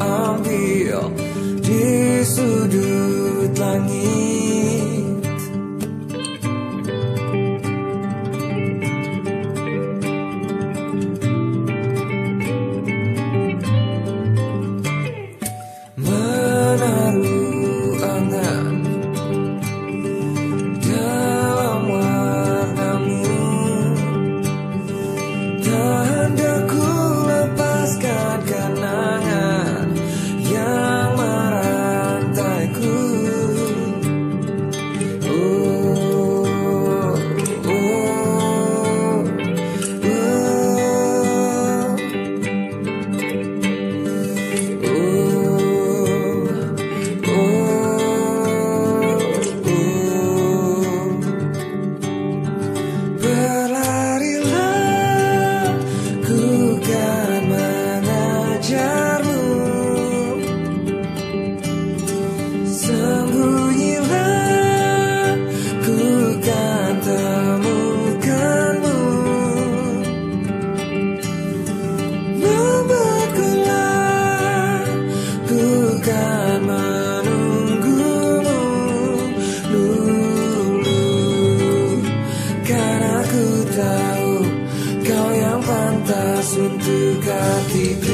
ambil di sudut suntuk hatiku